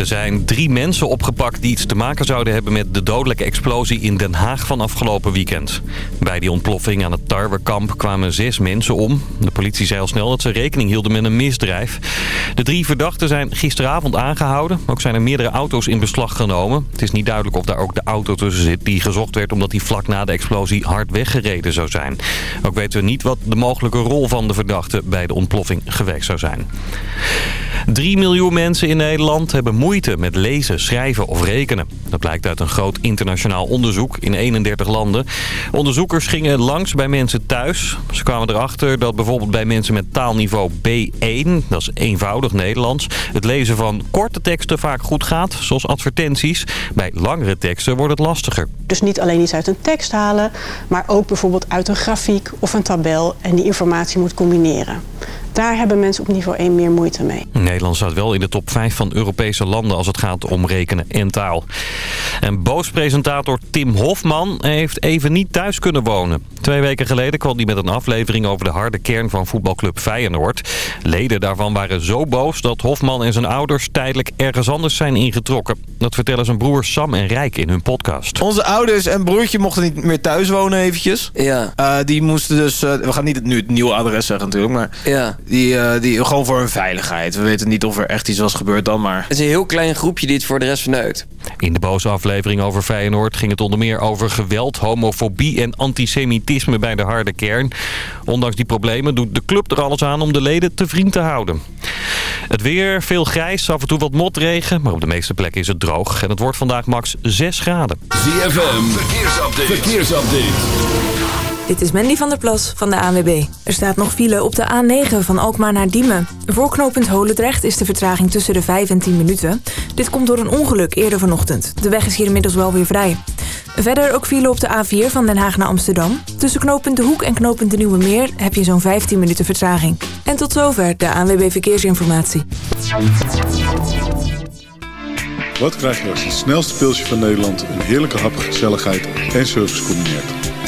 Er zijn drie mensen opgepakt die iets te maken zouden hebben met de dodelijke explosie in Den Haag van afgelopen weekend. Bij die ontploffing aan het Tarwekamp kwamen zes mensen om. De politie zei al snel dat ze rekening hielden met een misdrijf. De drie verdachten zijn gisteravond aangehouden. Ook zijn er meerdere auto's in beslag genomen. Het is niet duidelijk of daar ook de auto tussen zit die gezocht werd omdat die vlak na de explosie hard weggereden zou zijn. Ook weten we niet wat de mogelijke rol van de verdachte bij de ontploffing geweest zou zijn. 3 miljoen mensen in Nederland hebben moeite met lezen, schrijven of rekenen. Dat blijkt uit een groot internationaal onderzoek in 31 landen. Onderzoekers gingen langs bij mensen thuis. Ze kwamen erachter dat bijvoorbeeld bij mensen met taalniveau B1, dat is eenvoudig Nederlands, het lezen van korte teksten vaak goed gaat, zoals advertenties. Bij langere teksten wordt het lastiger. Dus niet alleen iets uit een tekst halen, maar ook bijvoorbeeld uit een grafiek of een tabel en die informatie moet combineren. Daar hebben mensen op niveau 1 meer moeite mee. Nederland staat wel in de top 5 van Europese landen als het gaat om rekenen en taal. En boos-presentator Tim Hofman heeft even niet thuis kunnen wonen. Twee weken geleden kwam hij met een aflevering over de harde kern van voetbalclub Feyenoord. Leden daarvan waren zo boos dat Hofman en zijn ouders tijdelijk ergens anders zijn ingetrokken. Dat vertellen zijn broers Sam en Rijk in hun podcast. Onze ouders en broertje mochten niet meer thuis wonen eventjes. Ja. Uh, die moesten dus, uh, we gaan niet het, nu het nieuwe adres zeggen natuurlijk, maar Ja. Die, uh, die gewoon voor hun veiligheid. We weten niet of er echt iets was gebeurd dan, maar... Het is een heel klein groepje die het voor de rest verneukt. In de boze aflevering over Feyenoord ging het onder meer over geweld, homofobie en antisemitisme bij de harde kern. Ondanks die problemen doet de club er alles aan om de leden te vriend te houden. Het weer, veel grijs, af en toe wat motregen, maar op de meeste plekken is het droog. En het wordt vandaag max 6 graden. ZFM, verkeersupdate. verkeersupdate. Dit is Mandy van der Plas van de ANWB. Er staat nog file op de A9 van Alkmaar naar Diemen. Voor knooppunt Holendrecht is de vertraging tussen de 5 en 10 minuten. Dit komt door een ongeluk eerder vanochtend. De weg is hier inmiddels wel weer vrij. Verder ook file op de A4 van Den Haag naar Amsterdam. Tussen knooppunt De Hoek en knooppunt De Nieuwe Meer heb je zo'n 15 minuten vertraging. En tot zover de ANWB Verkeersinformatie. Wat krijg je als het snelste pilsje van Nederland... een heerlijke hap, gezelligheid en service combineert?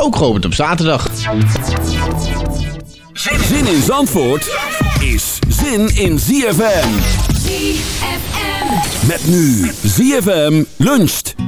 ook geopend op zaterdag. Zin in Zandvoort is zin in ZFM. ZFM. Met nu ZFM luncht.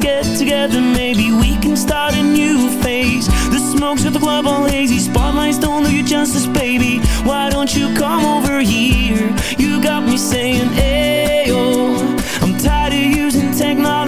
get together, maybe we can start a new phase. The smoke's at the club all hazy Spotlights don't do you justice, baby. Why don't you come over here? You got me saying, hey, oh, I'm tired of using technology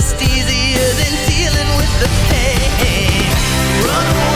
just easier than dealing with the pain. Run away.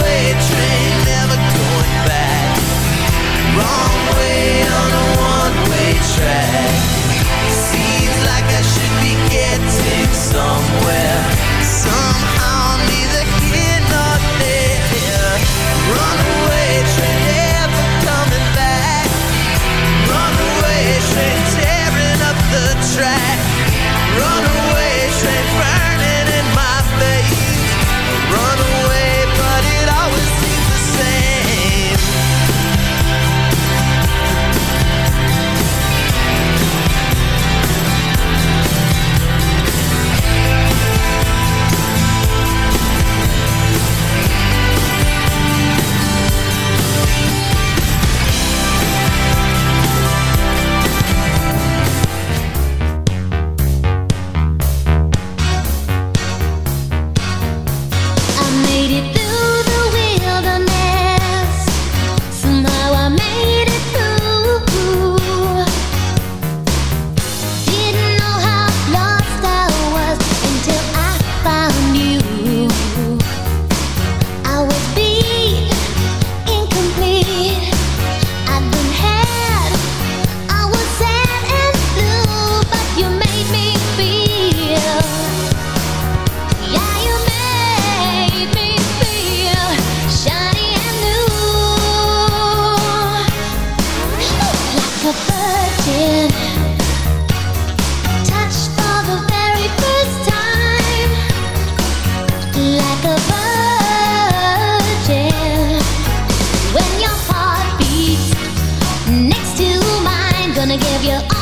Yeah.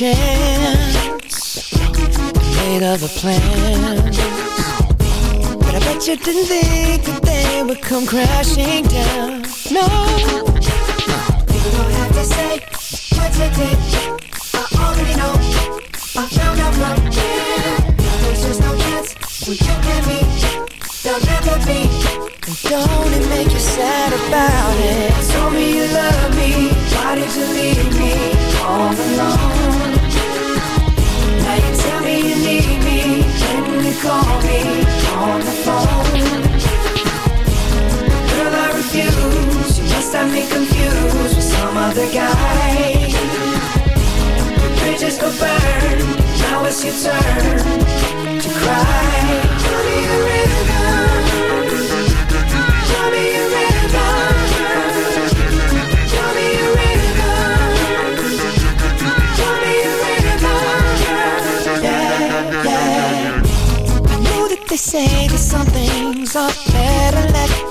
Chance,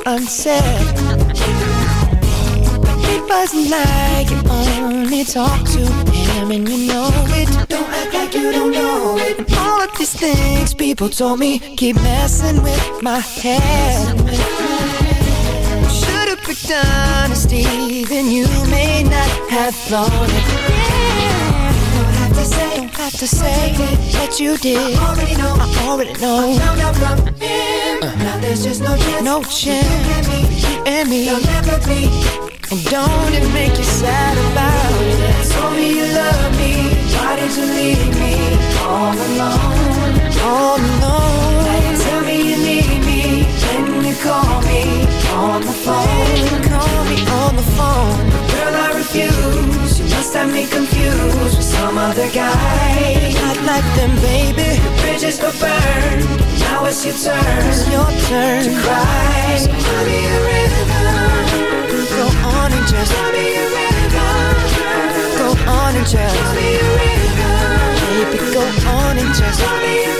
unsaid. It wasn't like you only talk to him and you know it. Don't act like you don't know it. And all of these things people told me keep messing with my head. Should've picked honesty, then you may not have thought it. Yeah. Don't have to say, have to say that you did. I already know. I already know. I found out from him. Now there's just no chance. No chance. You and me. There'll never be. And don't it make you sad about it? Told me you love me. Why did you leave me all alone? All alone. Now you tell me you need me. When you call me on the phone. Call me on the phone. Girl, I refuse. Must have me confused with some other guy. Not like them, baby. The bridges go burn. Now it's your turn. It's your turn to cry. So give me a rhythm. Go on and just Tell me a rhythm. Go on and just Tell me a rhythm. Baby, go on and just Tell me a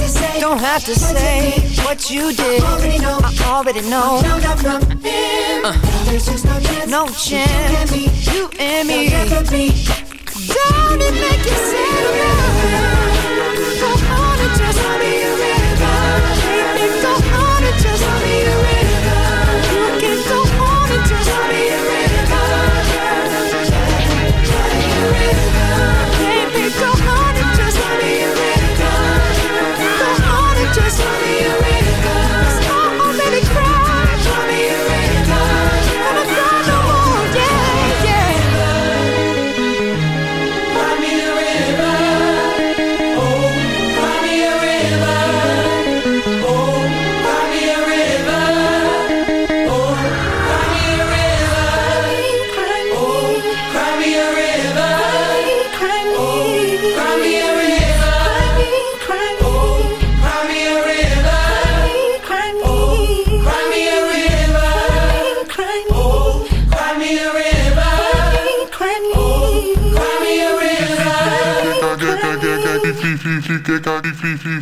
say. Don't have to say what you did. I already know. Uh, there's just no chance. No chance. You and me. Don't it make you sad? Fica,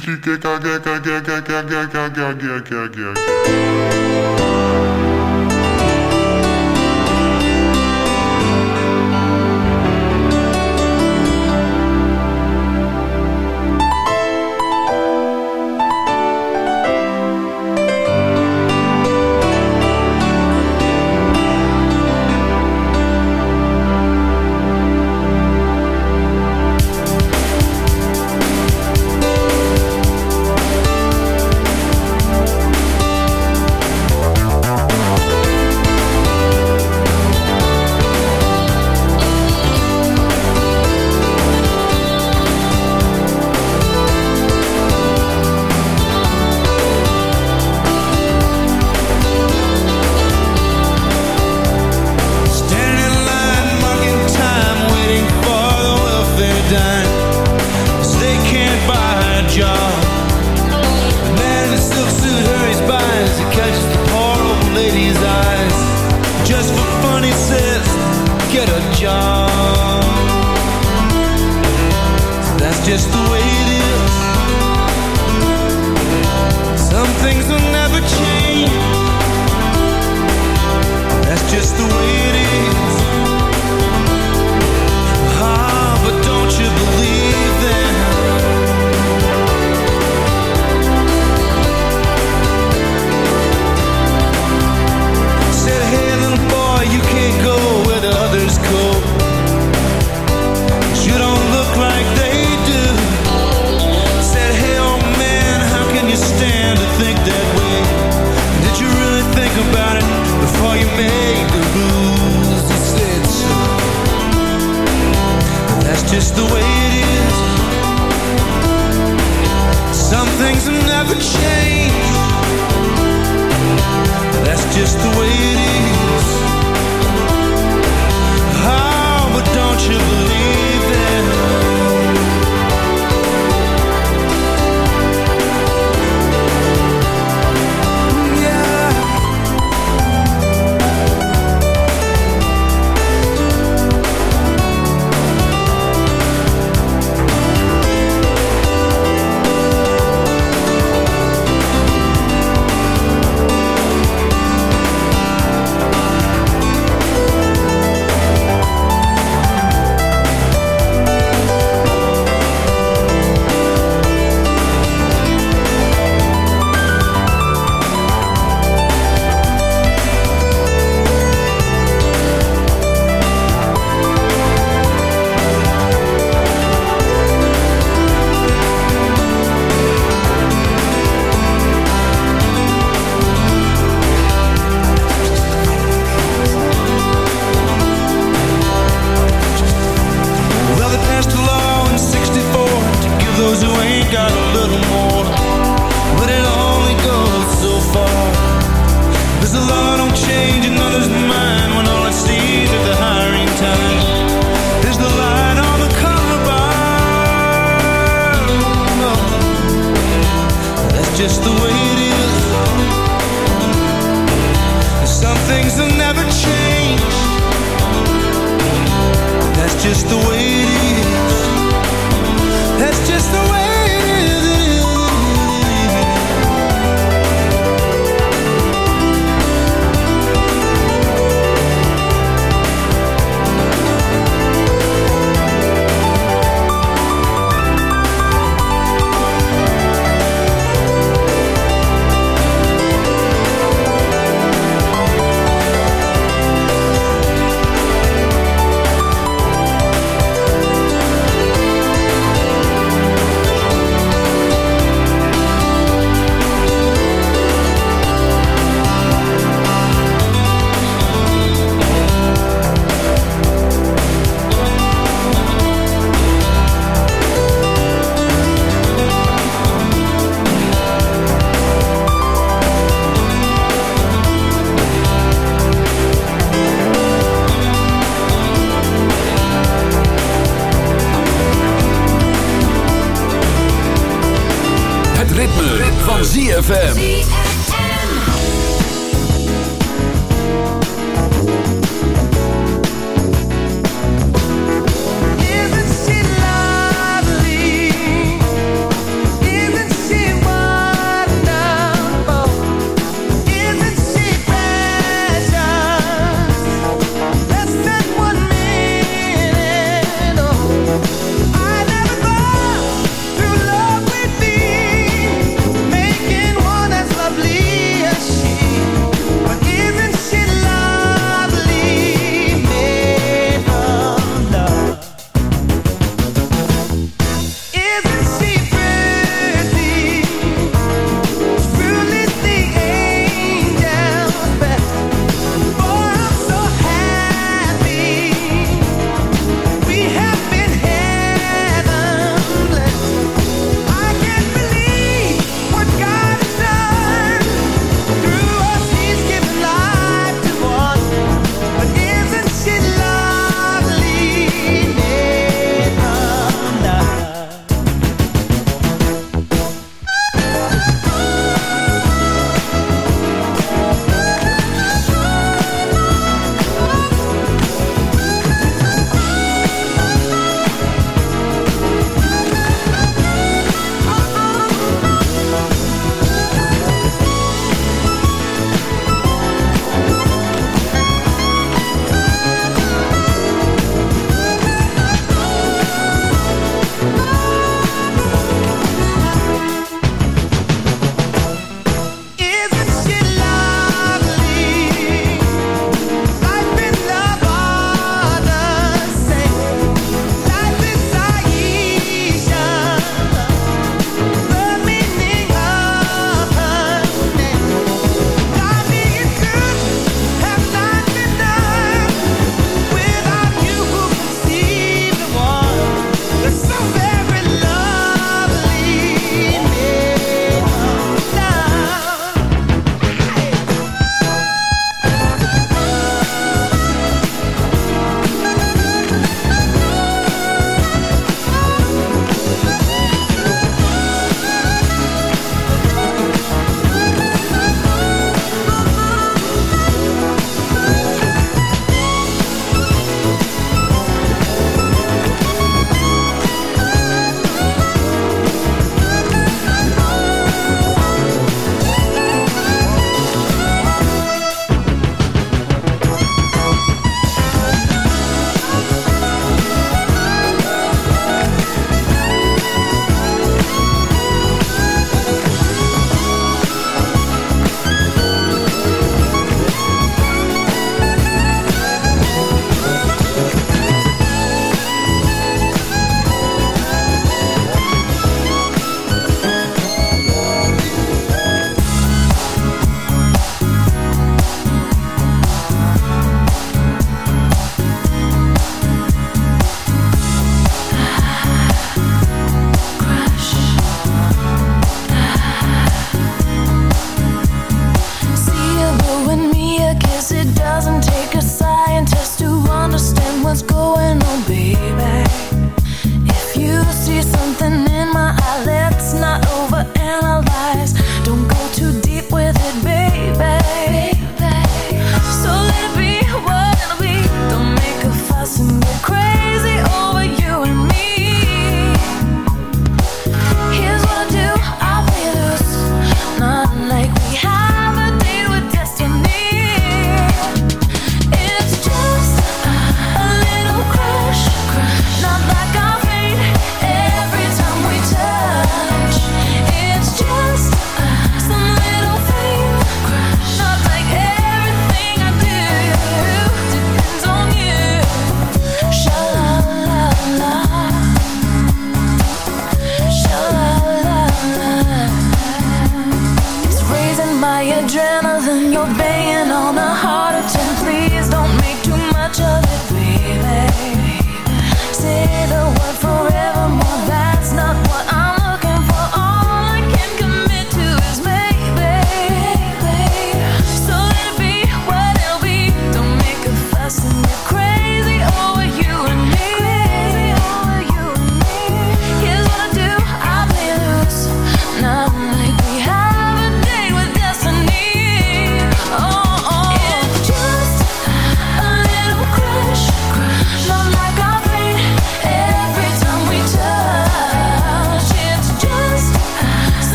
ZFM.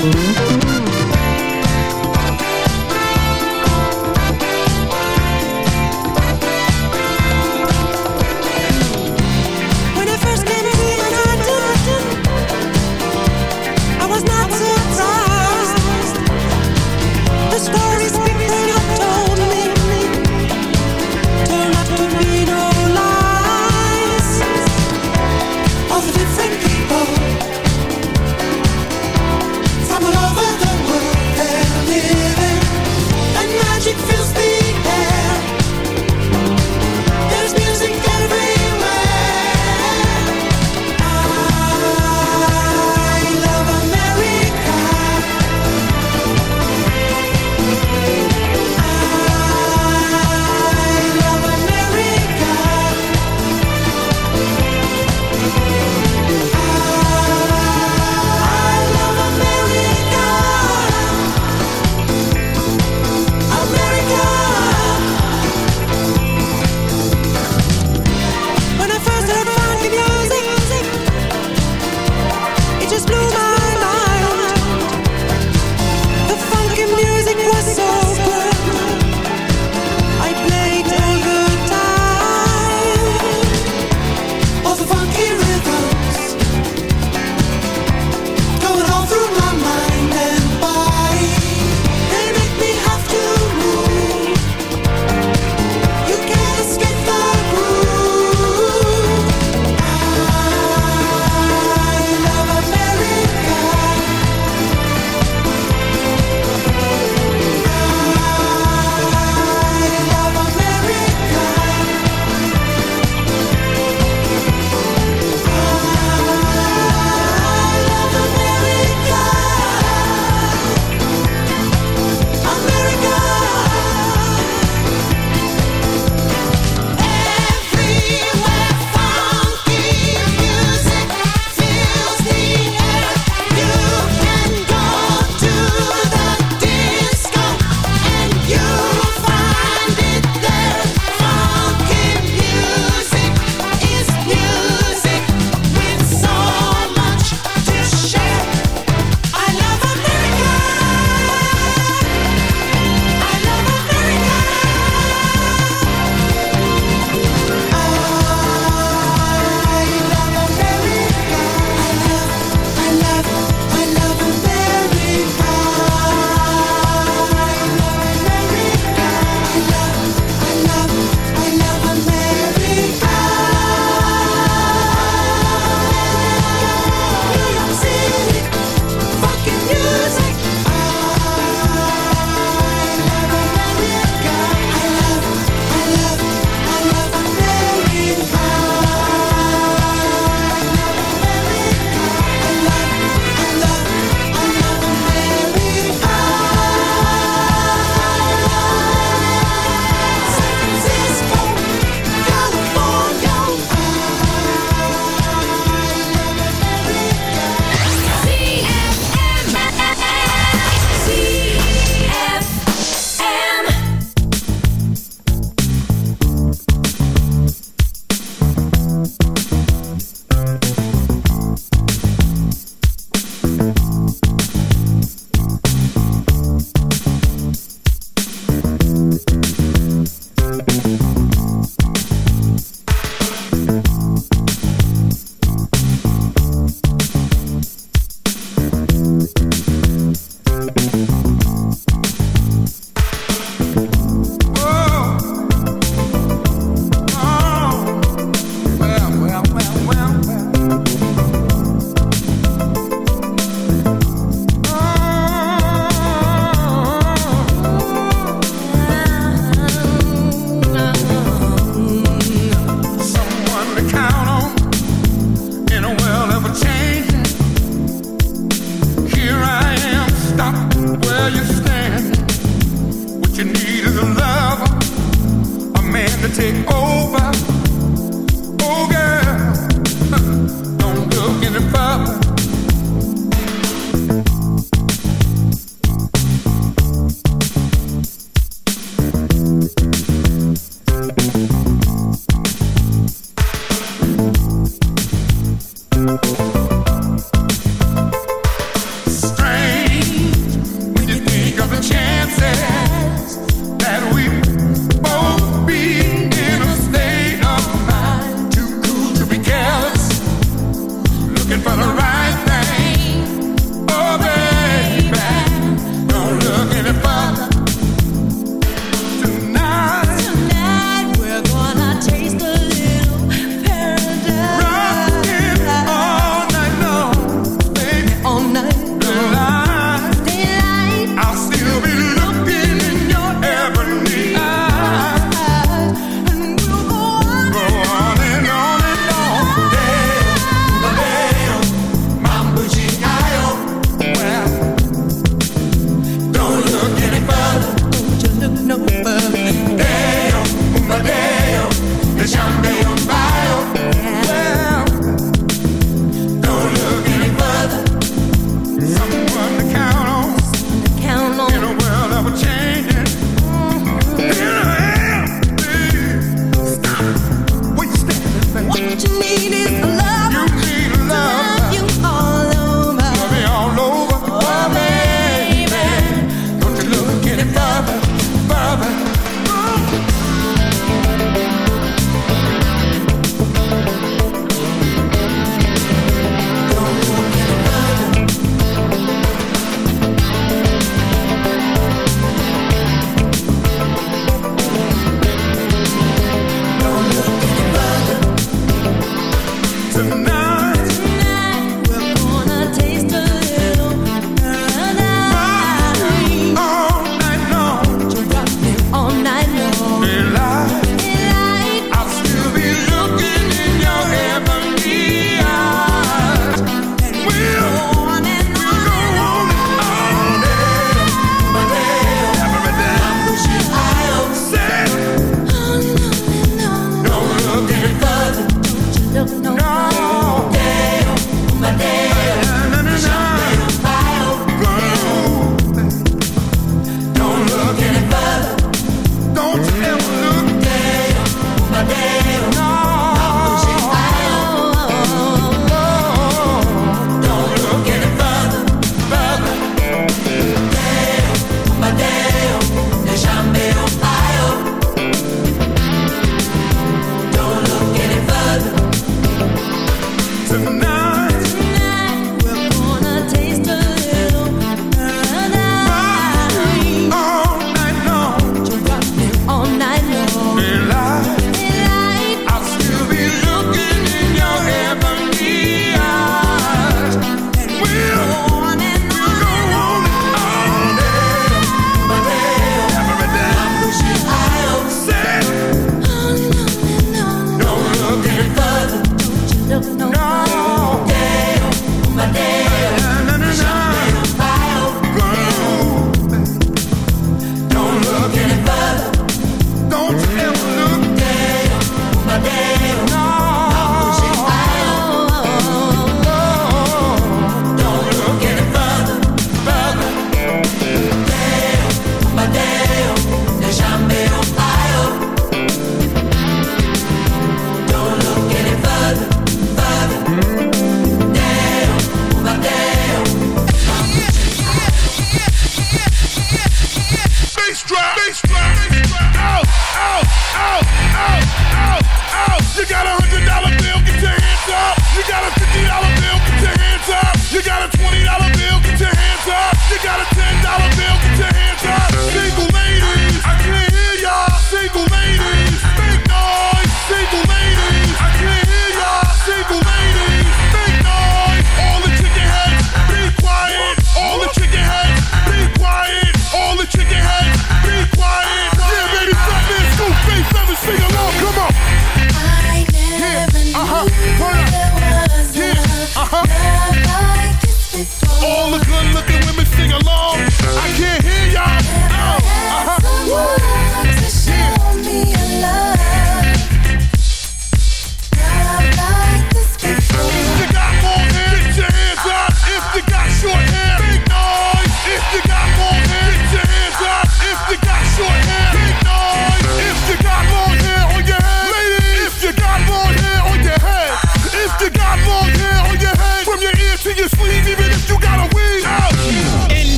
Mm-hmm.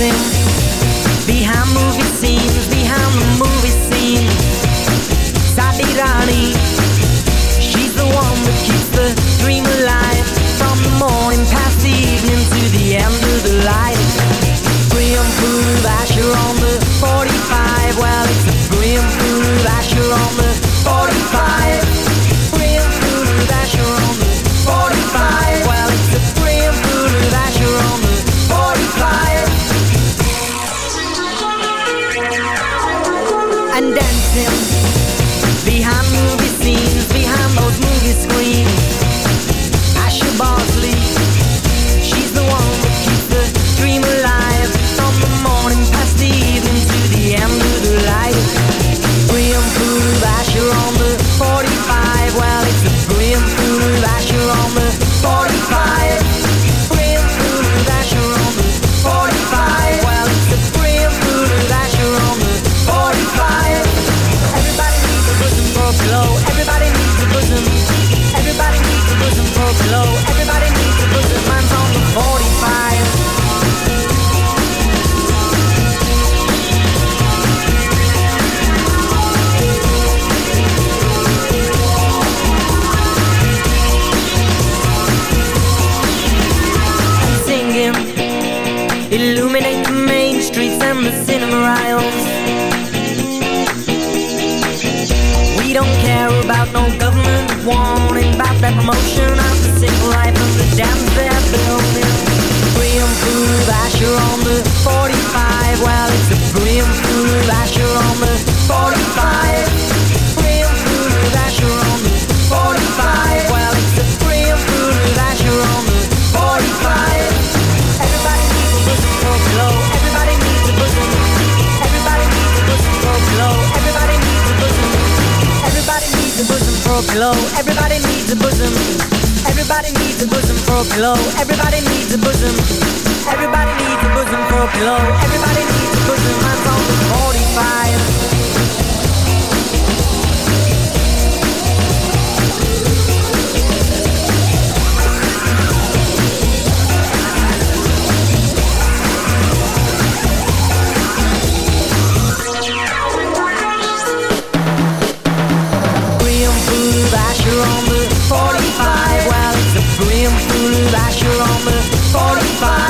living Asher on the 45. Well, it's Asher on the 45. Asher on the 45. Well, it's Asher on the 45. Everybody needs a bosom for. Everybody needs a bosom. Everybody needs a bosom for glow. Everybody needs a bosom. Everybody needs a bosom for. Everybody needs a bosom. Everybody needs a bosom for. Everybody needs a bosom. Everybody needs a bosom for pillow. Everybody needs a bosom. My song 45. on the 45 on the 45